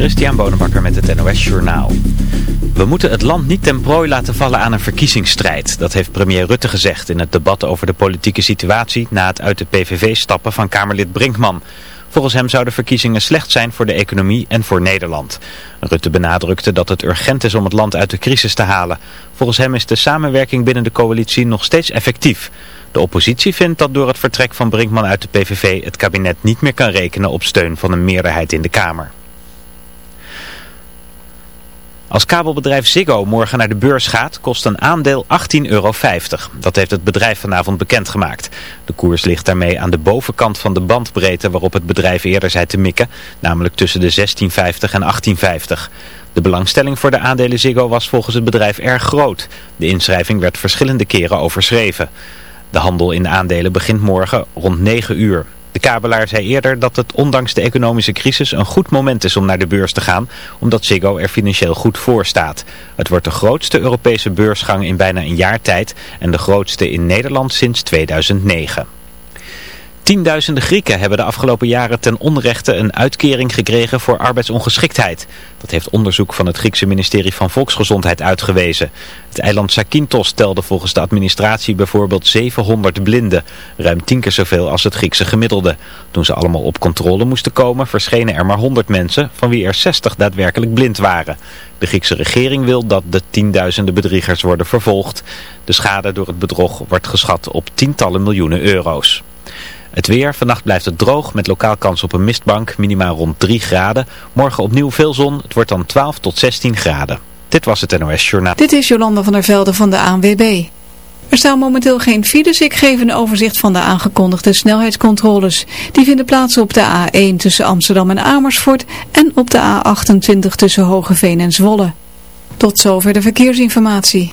Christian Bonenbakker met het NOS Journaal. We moeten het land niet ten prooi laten vallen aan een verkiezingsstrijd. Dat heeft premier Rutte gezegd in het debat over de politieke situatie na het uit de PVV stappen van Kamerlid Brinkman. Volgens hem zouden verkiezingen slecht zijn voor de economie en voor Nederland. Rutte benadrukte dat het urgent is om het land uit de crisis te halen. Volgens hem is de samenwerking binnen de coalitie nog steeds effectief. De oppositie vindt dat door het vertrek van Brinkman uit de PVV het kabinet niet meer kan rekenen op steun van een meerderheid in de Kamer. Als kabelbedrijf Ziggo morgen naar de beurs gaat, kost een aandeel 18,50 euro. Dat heeft het bedrijf vanavond bekendgemaakt. De koers ligt daarmee aan de bovenkant van de bandbreedte waarop het bedrijf eerder zei te mikken, namelijk tussen de 16,50 en 18,50. De belangstelling voor de aandelen Ziggo was volgens het bedrijf erg groot. De inschrijving werd verschillende keren overschreven. De handel in de aandelen begint morgen rond 9 uur. De kabelaar zei eerder dat het ondanks de economische crisis een goed moment is om naar de beurs te gaan, omdat Ziggo er financieel goed voor staat. Het wordt de grootste Europese beursgang in bijna een jaar tijd en de grootste in Nederland sinds 2009. Tienduizenden Grieken hebben de afgelopen jaren ten onrechte een uitkering gekregen voor arbeidsongeschiktheid. Dat heeft onderzoek van het Griekse ministerie van Volksgezondheid uitgewezen. Het eiland Zakynthos telde volgens de administratie bijvoorbeeld 700 blinden, ruim tien keer zoveel als het Griekse gemiddelde. Toen ze allemaal op controle moesten komen verschenen er maar 100 mensen, van wie er 60 daadwerkelijk blind waren. De Griekse regering wil dat de tienduizenden bedriegers worden vervolgd. De schade door het bedrog wordt geschat op tientallen miljoenen euro's. Het weer, vannacht blijft het droog met lokaal kans op een mistbank, minimaal rond 3 graden. Morgen opnieuw veel zon, het wordt dan 12 tot 16 graden. Dit was het NOS Journaal. Dit is Jolanda van der Velde van de ANWB. Er staan momenteel geen files. Ik geef een overzicht van de aangekondigde snelheidscontroles. Die vinden plaats op de A1 tussen Amsterdam en Amersfoort en op de A28 tussen Hogeveen en Zwolle. Tot zover de verkeersinformatie.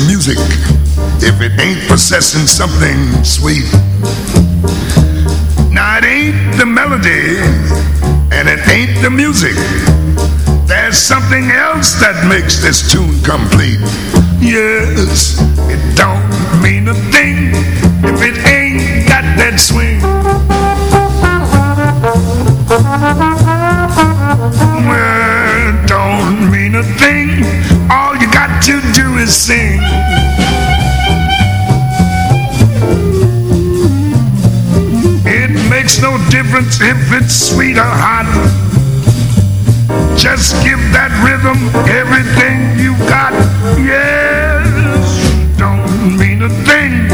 Music if it ain't possessing something sweet? Now it ain't the melody and it ain't the music. There's something else that makes this tune complete. Yes, it don't mean a thing if it ain't got that swing. Sing. It makes no difference if it's sweet or hot. Just give that rhythm everything you got. Yes, don't mean a thing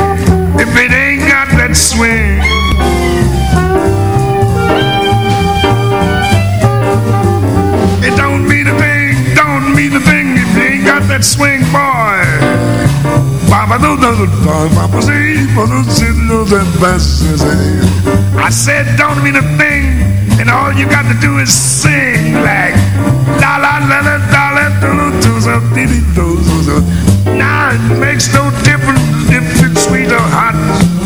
if it ain't got that swing. It don't mean a thing, don't mean a thing if you ain't got that swing, I said don't mean a thing, and all you got to do is sing like la la la la la la do do do do do do do. Now it makes no difference if it's sweet or hot.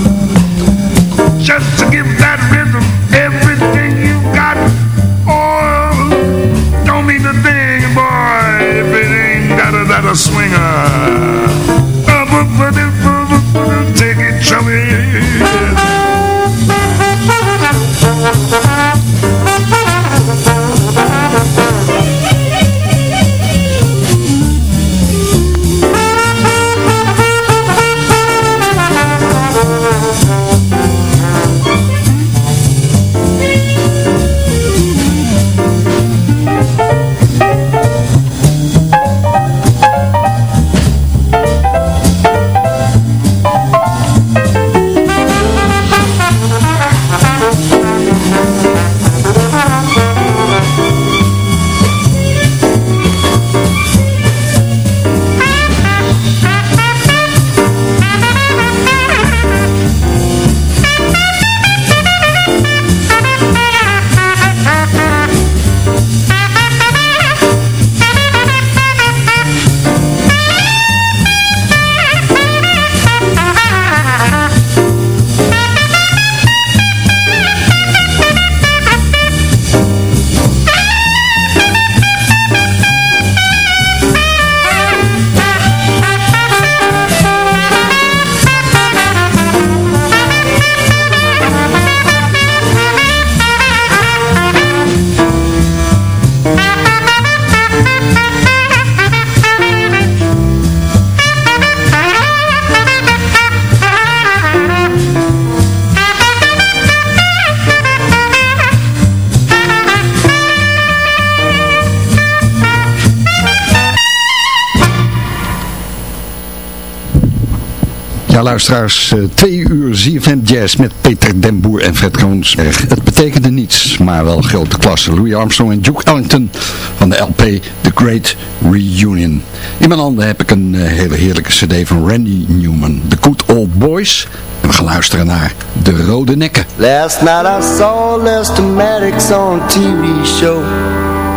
luisteraars, eh, twee uur ZFM Jazz met Peter Den Boer en Fred Kroonsberg. Het betekende niets, maar wel grote klasse. Louis Armstrong en Duke Ellington van de LP The Great Reunion. In mijn handen heb ik een eh, hele heerlijke cd van Randy Newman, The Good Old Boys. En we gaan luisteren naar De Rode Nekken. Last night I saw Lester Maddox on TV show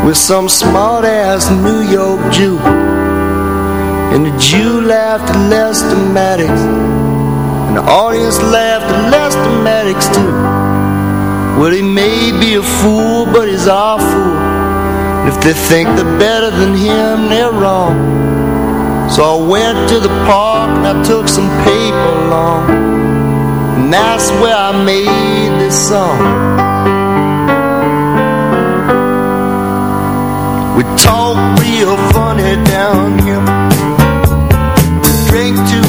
With some smart ass New York Jew And the Jew laughed at Lester Maddox the audience laughed and that's the medics too. Well he may be a fool but he's our fool and if they think they're better than him they're wrong. So I went to the park and I took some paper along And that's where I made this song. We talk real funny down here. Drink too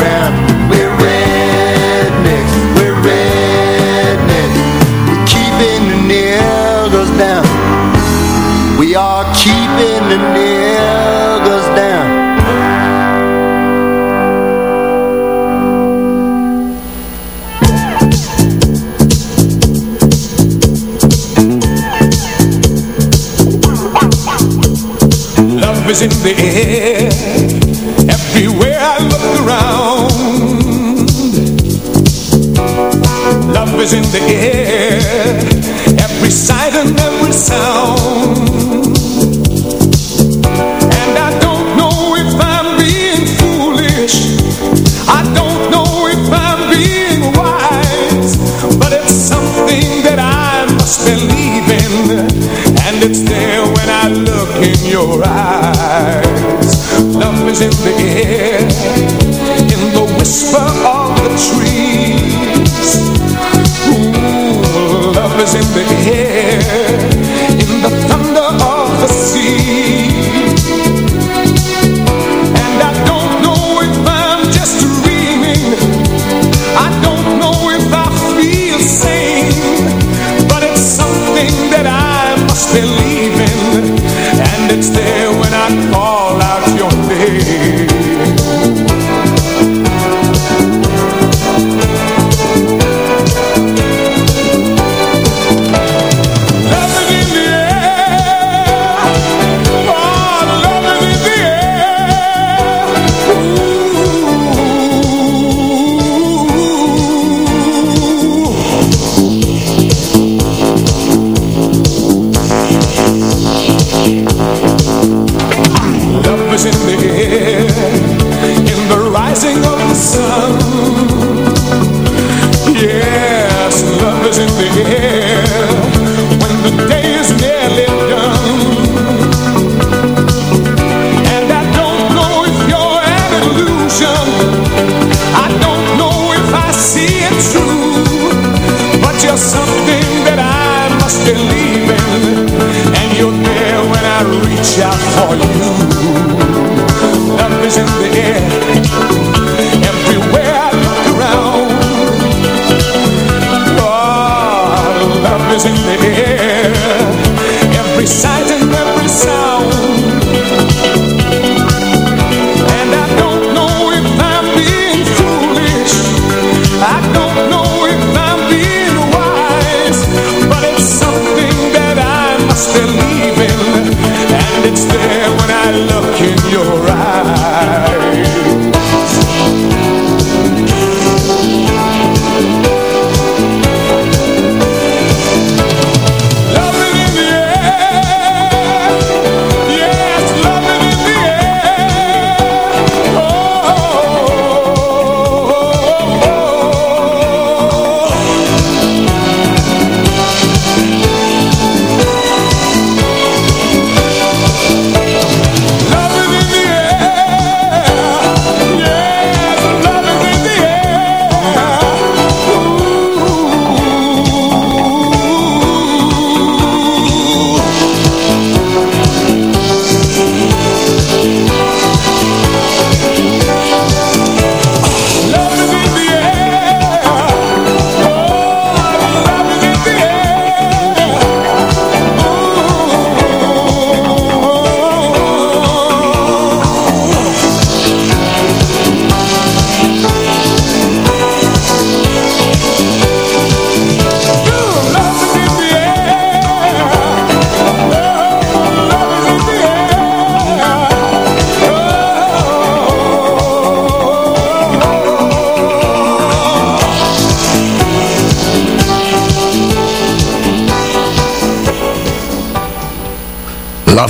around. We're rednecks, we're rednecks. We're keeping the niggas down. We are keeping the niggas down. Love is in the air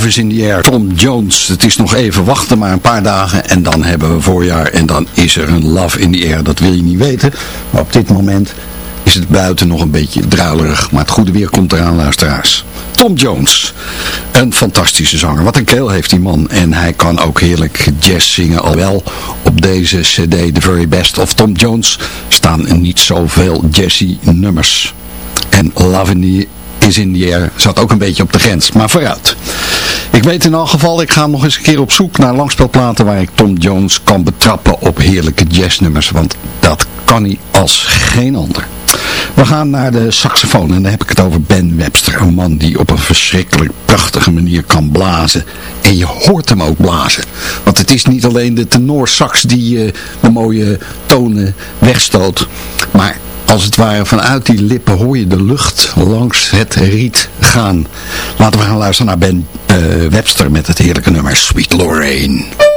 Love is in the Air, Tom Jones. Het is nog even wachten, maar een paar dagen en dan hebben we voorjaar. En dan is er een Love in the Air, dat wil je niet weten. Maar op dit moment is het buiten nog een beetje druilerig. Maar het goede weer komt eraan, luisteraars. Tom Jones, een fantastische zanger. Wat een keel heeft die man. En hij kan ook heerlijk jazz zingen. Alhoewel op deze cd, The Very Best of Tom Jones, staan niet zoveel jazzy nummers. En Love is in the Air zat ook een beetje op de grens. Maar vooruit. Ik weet in elk geval, ik ga nog eens een keer op zoek naar langspelplaten waar ik Tom Jones kan betrappen op heerlijke jazznummers. Want dat kan hij als geen ander. We gaan naar de saxofoon en dan heb ik het over Ben Webster. Een man die op een verschrikkelijk prachtige manier kan blazen. En je hoort hem ook blazen. Want het is niet alleen de tenorsax die uh, de mooie tonen wegstoot. Maar als het ware vanuit die lippen hoor je de lucht langs het riet gaan. Laten we gaan luisteren naar Ben uh, Webster met het heerlijke nummer Sweet Lorraine.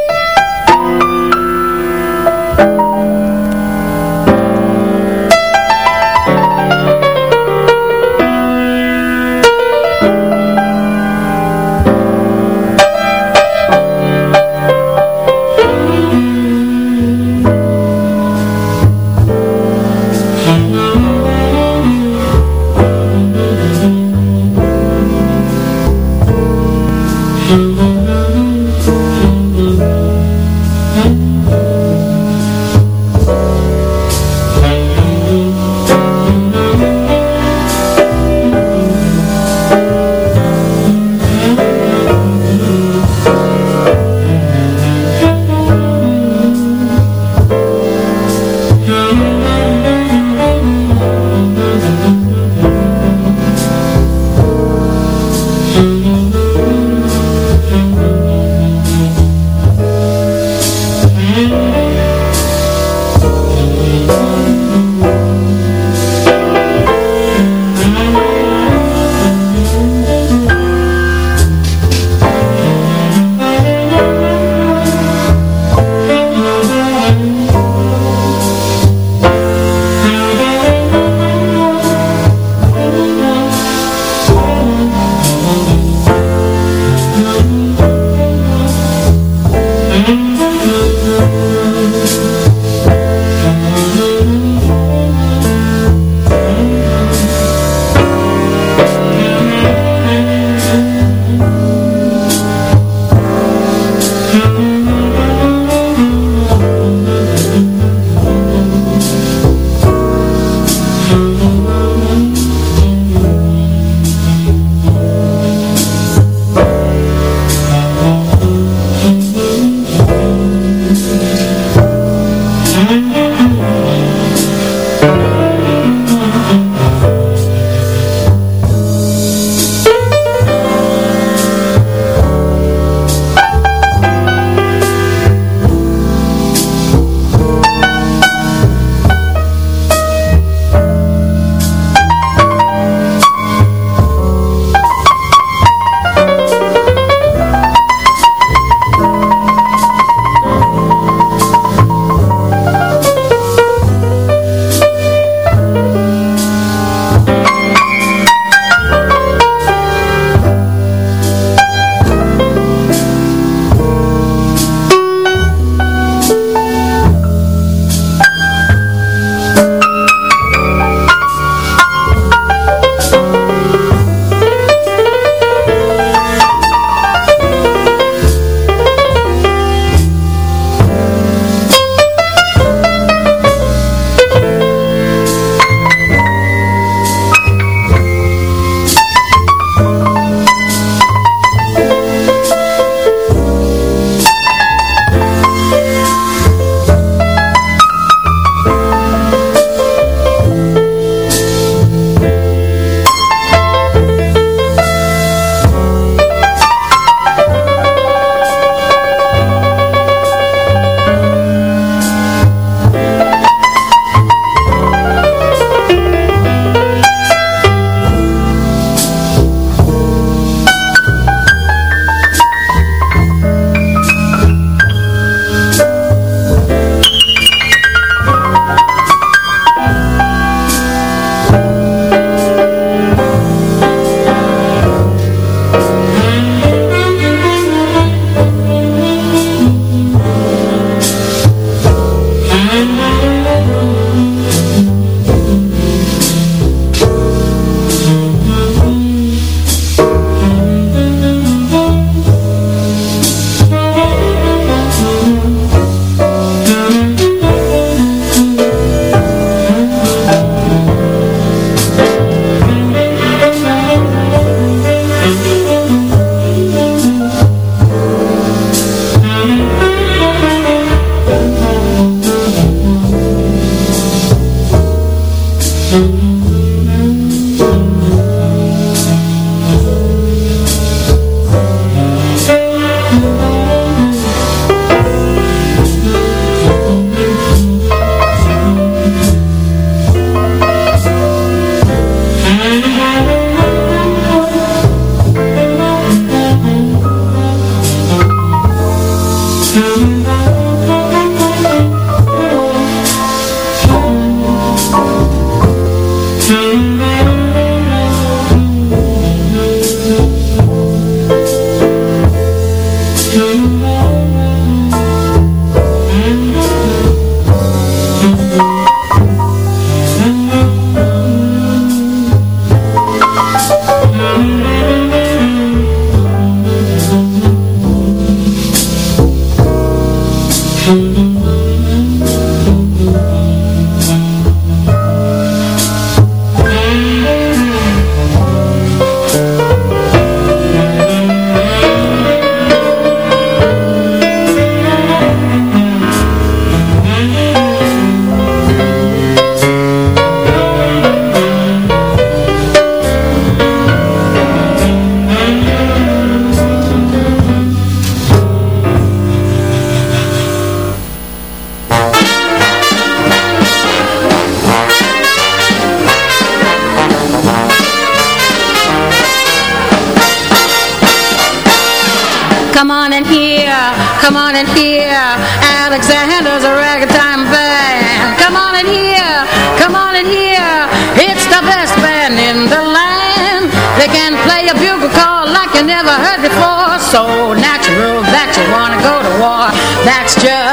That's just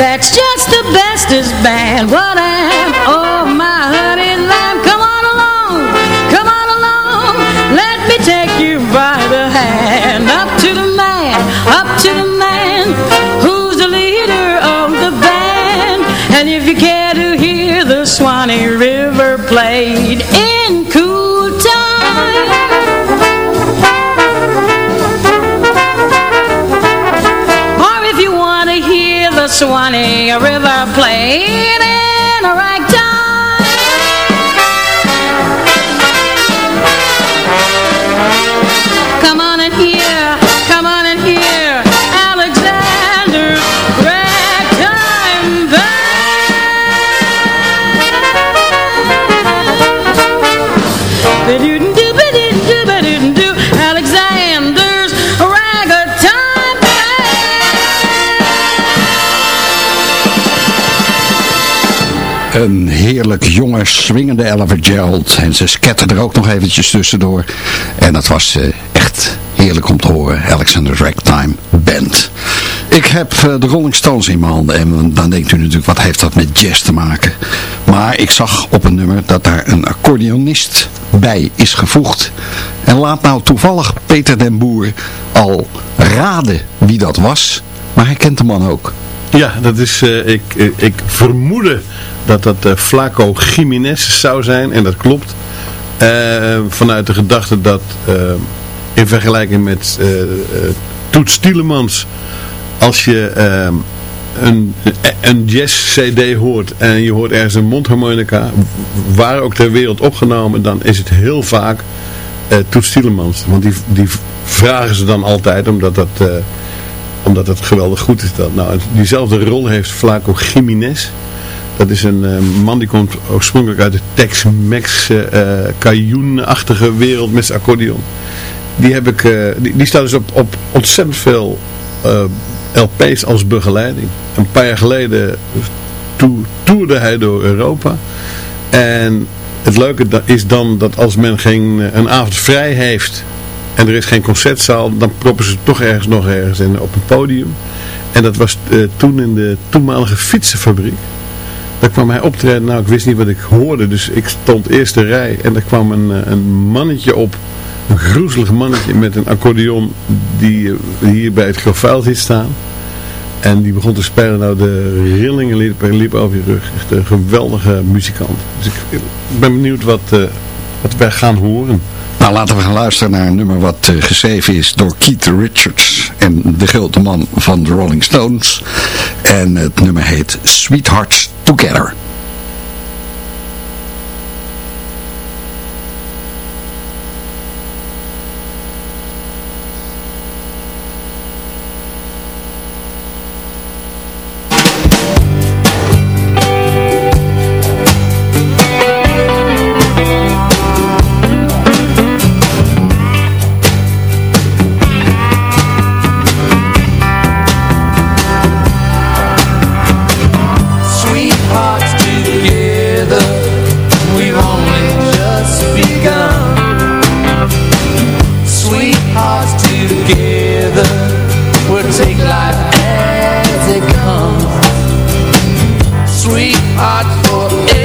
That's just the bestest band. What wanting a real heerlijk jonge, swingende Ella Gerald. En ze sketterde er ook nog eventjes tussendoor. En dat was eh, echt heerlijk om te horen. Alexander Ragtime Band. Ik heb eh, de Rolling Stones in mijn handen. En dan denkt u natuurlijk, wat heeft dat met jazz te maken? Maar ik zag op een nummer dat daar een accordeonist bij is gevoegd. En laat nou toevallig Peter den Boer al raden wie dat was. Maar hij kent de man ook. Ja, dat is, eh, ik, ik, ik vermoedde dat dat eh, Flaco Jiménez zou zijn. En dat klopt. Eh, vanuit de gedachte dat eh, in vergelijking met eh, eh, Toets Tielemans, als je eh, een, een jazz cd hoort en je hoort ergens een mondharmonica, waar ook ter wereld opgenomen, dan is het heel vaak eh Toets Tielemans. Want die, die vragen ze dan altijd, omdat dat... eh, omdat het geweldig goed is dat. Nou, diezelfde rol heeft Flaco Jiménez. Dat is een eh, man die komt oorspronkelijk uit de Tex-Mex uh, achtige wereld met zijn accordeon. Die, heb ik, eh, die, staat dus op, op ontzettend veel eh, LP's als begeleiding. Een paar jaar geleden to toerde hij door Europa. En het leuke is dan dat als men geen, eh, een avond vrij heeft en er is geen concertzaal, dan proppen ze toch ergens nog ergens op een podium. En dat was eh, toen in de toenmalige fietsenfabriek. Daar kwam hij optreden, nou ik wist niet wat ik hoorde, dus ik stond eerste rij en er kwam een, eh, een mannetje op, een groezelig mannetje met een accordeon die eh, hier bij het grafvuil zit staan. En die begon te spelen, nou de rillingen liepen liep over je rug. Echt een geweldige muzikant. Dus ik, ben benieuwd wat, eh, wat wij gaan horen. Nou, laten we gaan luisteren naar een nummer wat eh, geschreven is door Keith Richards en de grote man van de Rolling Stones. En het nummer heet Sweethearts Together. heart for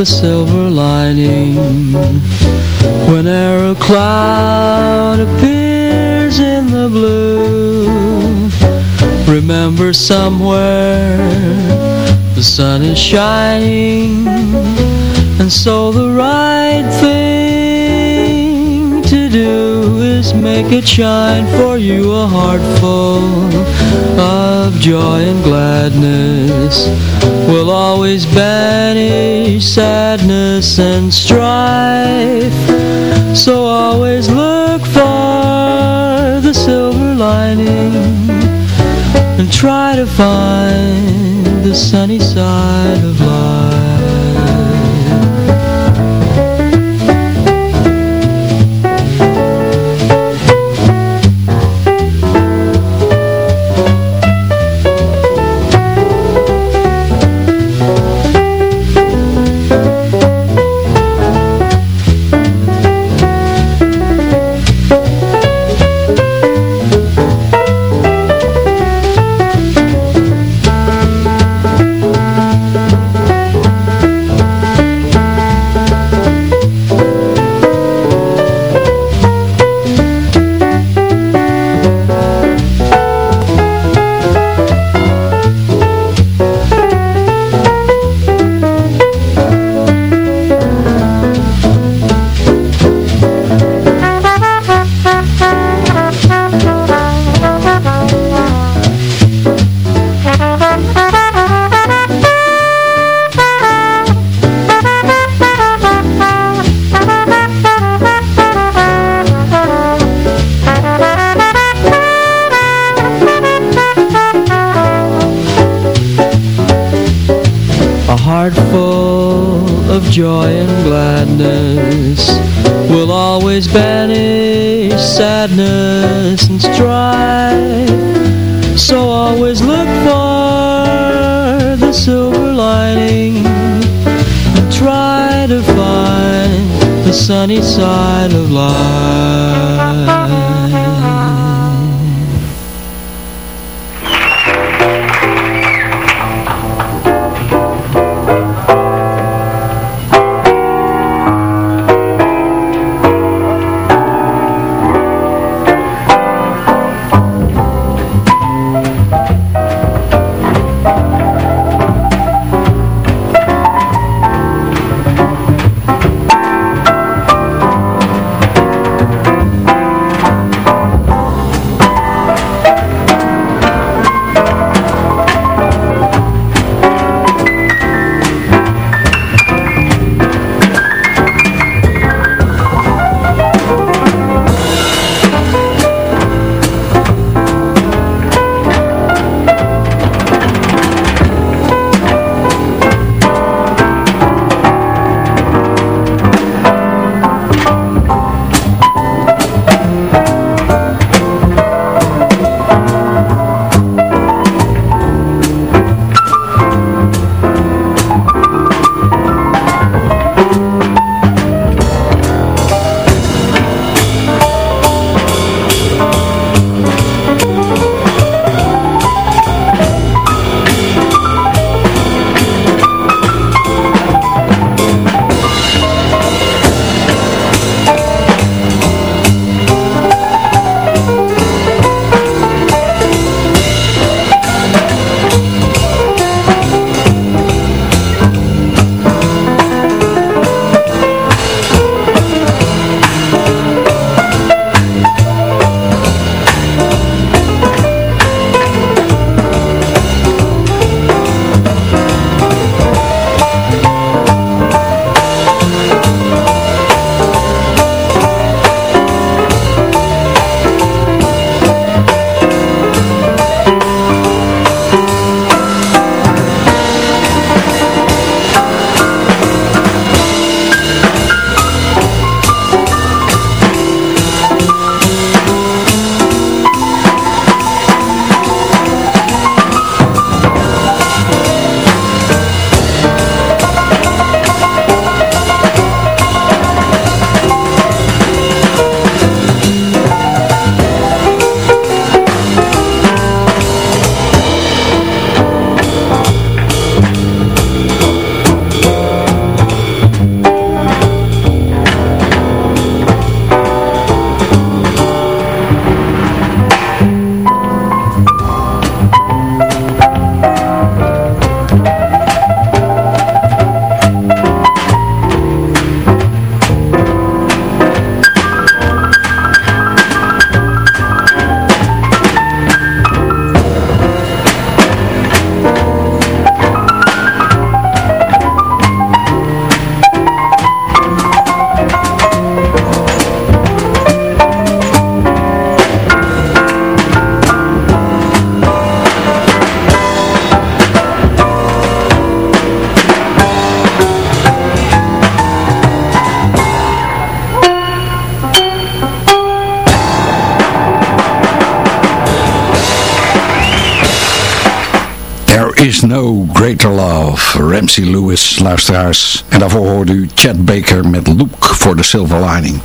the silver lining. Whenever a cloud appears in the blue Remember somewhere the sun is shining And so the right thing is make it shine for you a heart full of joy and gladness will always banish sadness and strife. So always look for the silver lining and try to find the sunny side of life. Luisteraars. En daarvoor hoorde u Chad Baker met Look for the Silver Lining.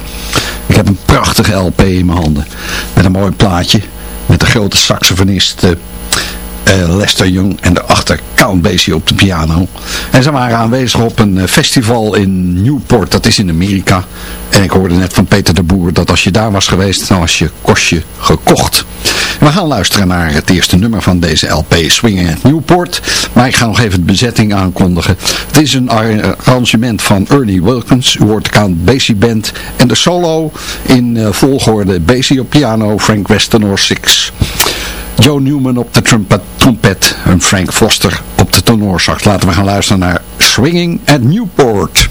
Ik heb een prachtige LP in mijn handen. Met een mooi plaatje. Met de grote saxofonist uh, Lester Young. En daarachter Count Basie op de piano. En ze waren aanwezig op een eh, festival in Newport. Dat is in Amerika. En ik hoorde net van Peter de Boer dat als je daar was geweest, dan was je kostje gekocht. We gaan luisteren naar het eerste nummer van deze LP, Swinging at Newport. Maar ik ga nog even de bezetting aankondigen. Het is een arrangement van Ernie Wilkins. U hoort de Count Basie Band. En de solo in uh, volgorde Basie op piano, Frank Westenor 6. Joe Newman op de trompet en Frank Foster op de tenorsax. Laten we gaan luisteren naar Swinging at Newport.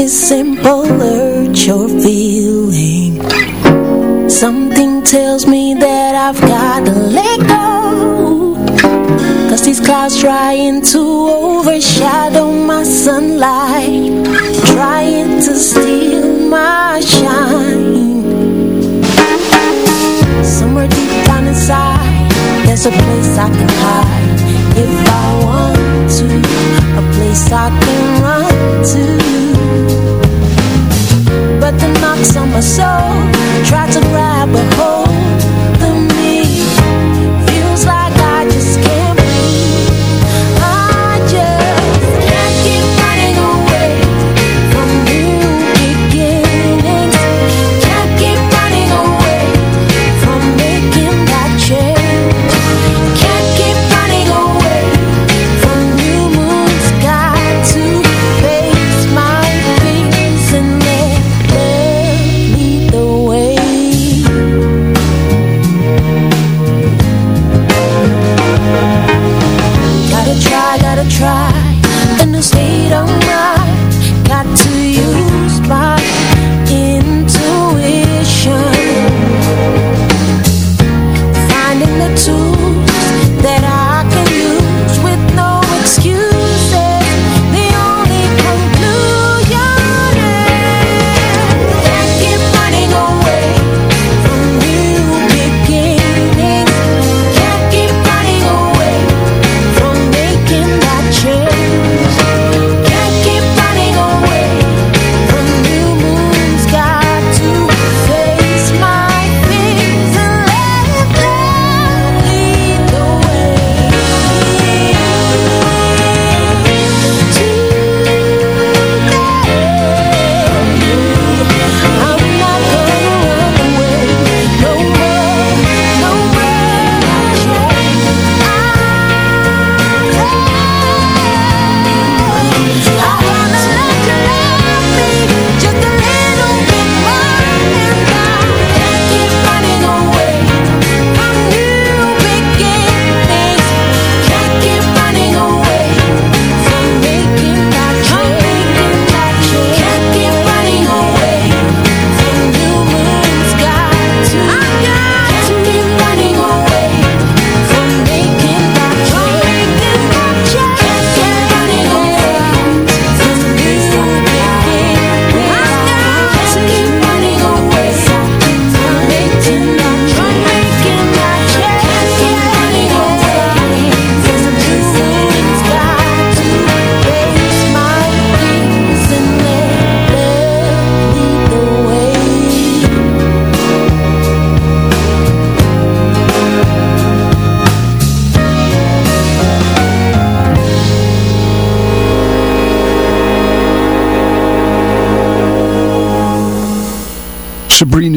This simple urge or feeling. Something tells me that I've got to let go. Cause these clouds trying to overshadow my sunlight Trying to steal my shine. Somewhere deep down inside There's a place I can hide. If I want to A place I can run to my soul. Try to grab a hold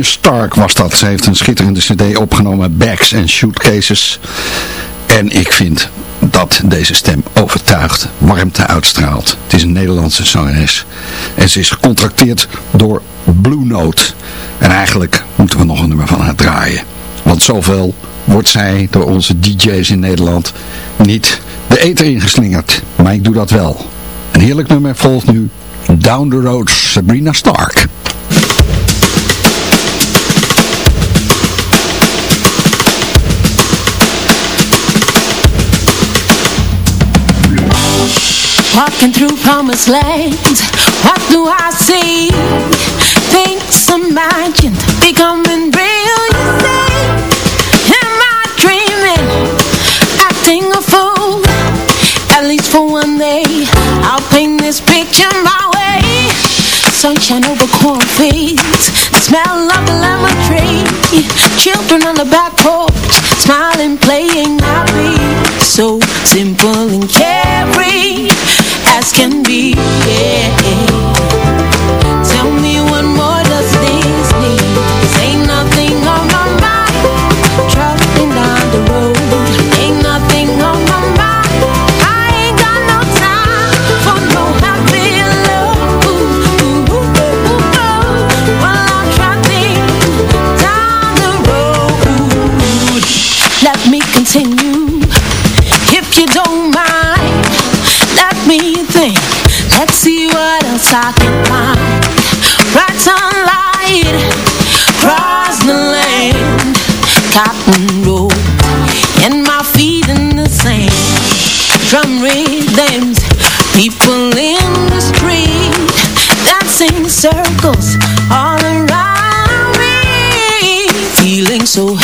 Stark was dat. Ze heeft een schitterende cd opgenomen, Bags and Suitcases. En ik vind dat deze stem overtuigt, warmte uitstraalt. Het is een Nederlandse zangeres. En ze is gecontracteerd door Blue Note. En eigenlijk moeten we nog een nummer van haar draaien. Want zoveel wordt zij door onze DJ's in Nederland niet de eter ingeslingerd. Maar ik doe dat wel. Een heerlijk nummer volgt nu Down the Road Sabrina Stark. Walking through promised lands, what do I see? Things imagined becoming real, you say? Am I dreaming? Acting a fool? At least for one day, I'll paint this picture my way. Sunshine over cornfields, the smell of the lemon tree. Children on the back porch, smiling, playing happy. So simple and carefree as can be. Yeah. names People in the street Dancing circles all around me. Feeling so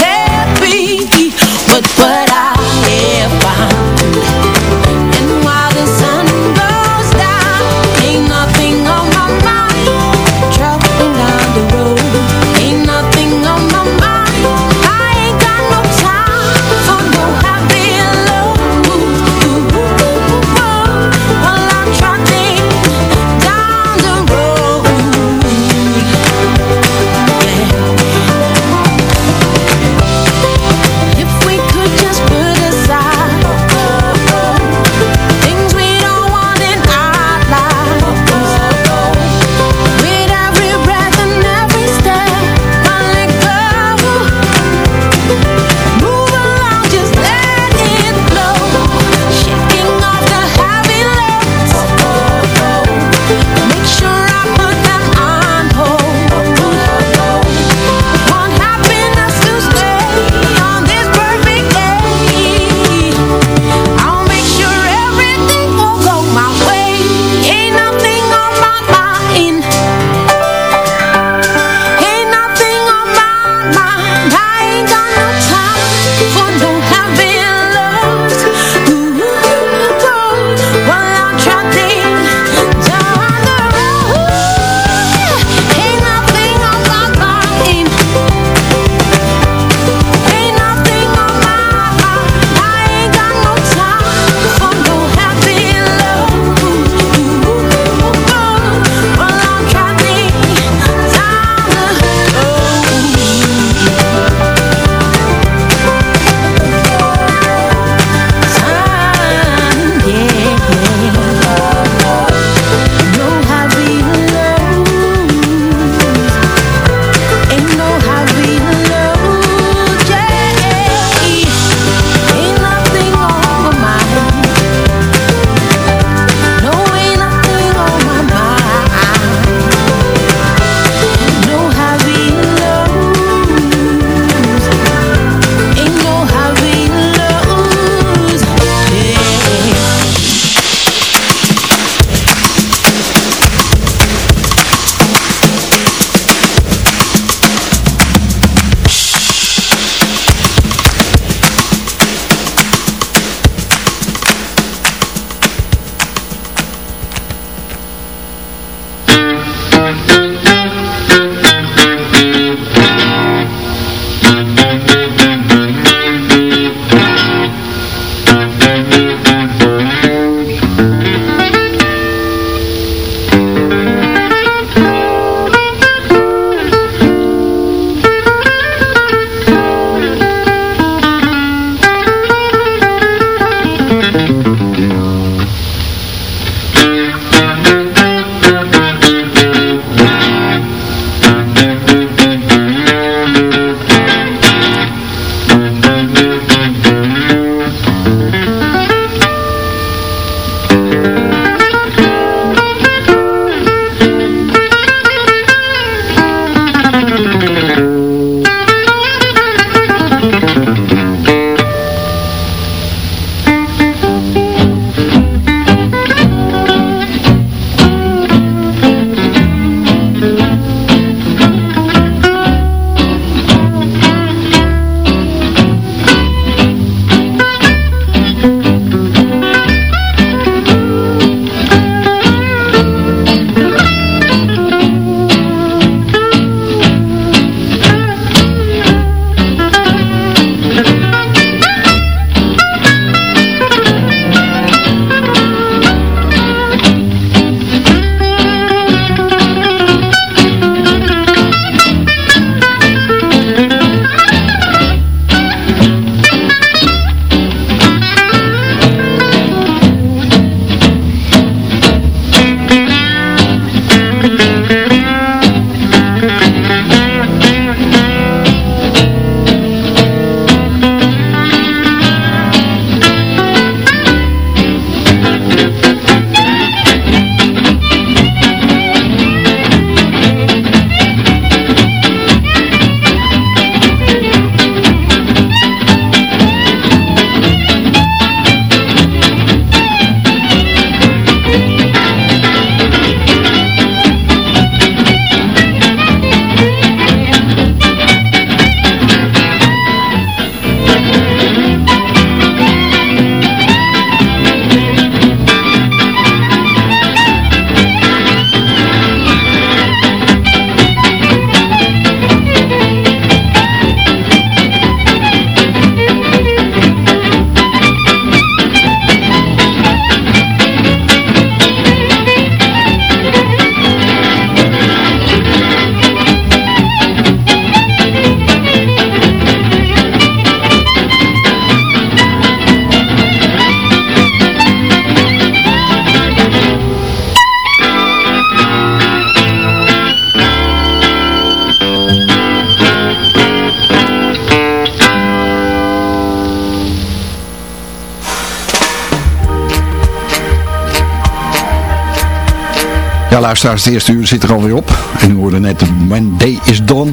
Luisteraars, het eerste uur zit er alweer op. En u hoorde net When Day Is Done.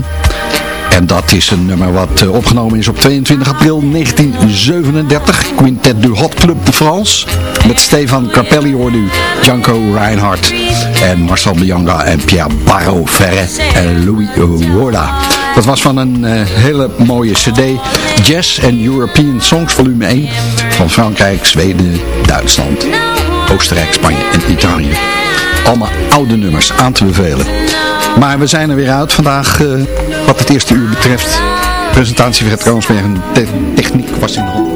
En dat is een nummer wat eh, opgenomen is op 22 april 1937. Quintet du Hot Club de France. Met Stefan Capelli hoorde u Janko Reinhardt. En Marcel Bianca en Pierre Barro Ferre en Louis Worda. Dat was van een uh, hele mooie cd. Jazz and European Songs volume 1. Van Frankrijk, Zweden, Duitsland, Oostenrijk, Spanje en Italië. Allemaal oude nummers aan te bevelen. Maar we zijn er weer uit vandaag uh, wat het eerste uur betreft. Presentatie van het en de techniek was in de